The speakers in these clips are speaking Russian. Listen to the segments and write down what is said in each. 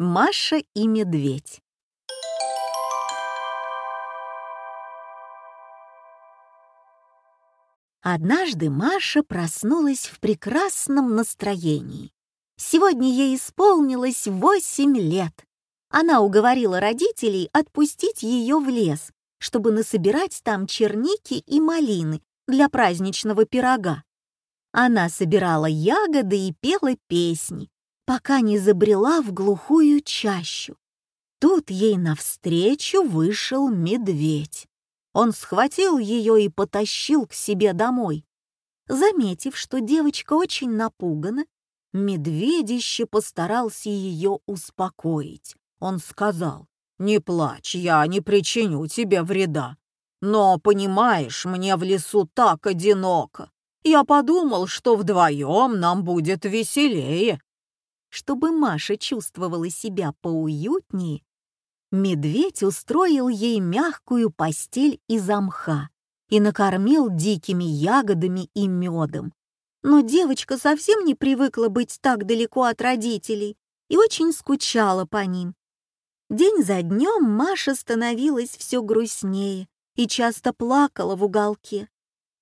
Маша и медведь. Однажды Маша проснулась в прекрасном настроении. Сегодня ей исполнилось восемь лет. Она уговорила родителей отпустить ее в лес, чтобы насобирать там черники и малины для праздничного пирога. Она собирала ягоды и пела песни, пока не забрела в глухую чащу. Тут ей навстречу вышел медведь. Он схватил ее и потащил к себе домой. Заметив, что девочка очень напугана, медведище постарался ее успокоить. Он сказал, «Не плачь, я не причиню тебе вреда. Но, понимаешь, мне в лесу так одиноко. Я подумал, что вдвоем нам будет веселее». Чтобы Маша чувствовала себя поуютнее, медведь устроил ей мягкую постель из мха и накормил дикими ягодами и медом. Но девочка совсем не привыкла быть так далеко от родителей и очень скучала по ним. День за днем Маша становилась все грустнее и часто плакала в уголке.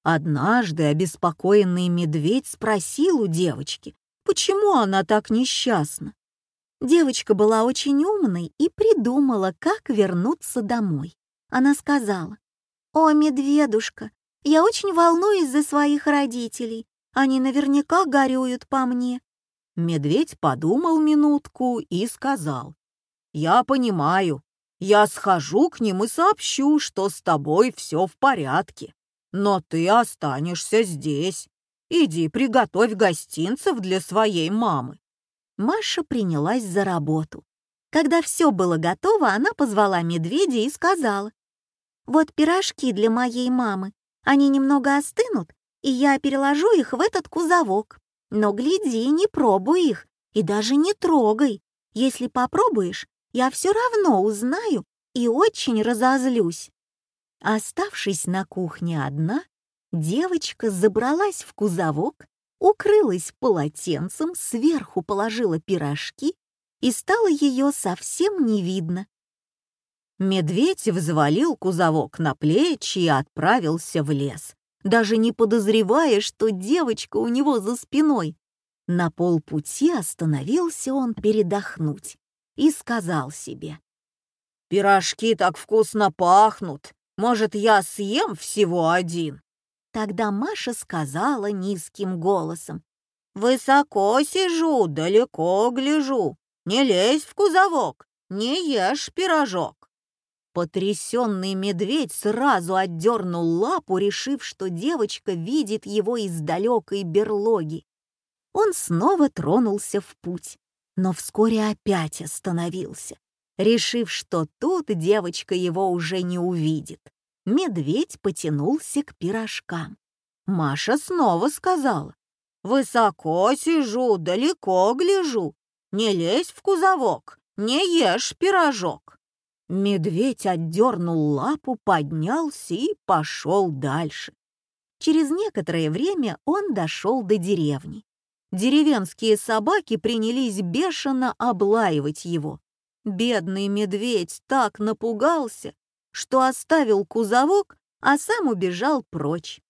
Однажды обеспокоенный медведь спросил у девочки, почему она так несчастна. Девочка была очень умной и придумала, как вернуться домой. Она сказала, «О, медведушка, я очень волнуюсь за своих родителей. Они наверняка горюют по мне». Медведь подумал минутку и сказал, «Я понимаю. Я схожу к ним и сообщу, что с тобой все в порядке. Но ты останешься здесь. Иди приготовь гостинцев для своей мамы. Маша принялась за работу. Когда все было готово, она позвала медведя и сказала, «Вот пирожки для моей мамы. Они немного остынут, и я переложу их в этот кузовок. Но гляди, не пробуй их и даже не трогай. Если попробуешь, я все равно узнаю и очень разозлюсь». Оставшись на кухне одна, девочка забралась в кузовок укрылась полотенцем, сверху положила пирожки и стало ее совсем не видно. Медведь взвалил кузовок на плечи и отправился в лес, даже не подозревая, что девочка у него за спиной. На полпути остановился он передохнуть и сказал себе. «Пирожки так вкусно пахнут, может, я съем всего один?» Тогда Маша сказала низким голосом. «Высоко сижу, далеко гляжу. Не лезь в кузовок, не ешь пирожок». Потрясенный медведь сразу отдернул лапу, решив, что девочка видит его из далекой берлоги. Он снова тронулся в путь, но вскоре опять остановился, решив, что тут девочка его уже не увидит медведь потянулся к пирожкам. Маша снова сказала, «Высоко сижу, далеко гляжу. Не лезь в кузовок, не ешь пирожок». Медведь отдернул лапу, поднялся и пошел дальше. Через некоторое время он дошел до деревни. Деревенские собаки принялись бешено облаивать его. Бедный медведь так напугался, что оставил кузовок, а сам убежал прочь.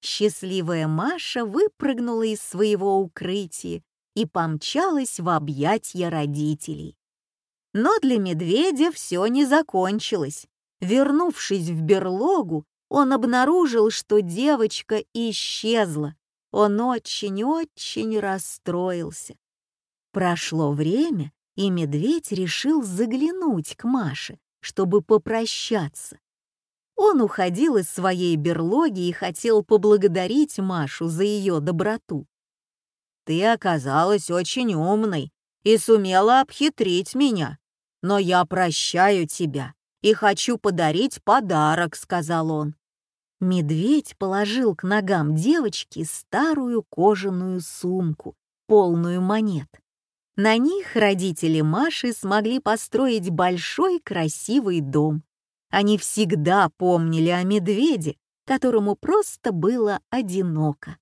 Счастливая Маша выпрыгнула из своего укрытия и помчалась в объятья родителей. Но для медведя все не закончилось. Вернувшись в берлогу, он обнаружил, что девочка исчезла. Он очень-очень расстроился. Прошло время, и медведь решил заглянуть к Маше, чтобы попрощаться. Он уходил из своей берлоги и хотел поблагодарить Машу за ее доброту. «Ты оказалась очень умной и сумела обхитрить меня, но я прощаю тебя и хочу подарить подарок», — сказал он. Медведь положил к ногам девочки старую кожаную сумку, полную монет. На них родители Маши смогли построить большой красивый дом. Они всегда помнили о медведе, которому просто было одиноко.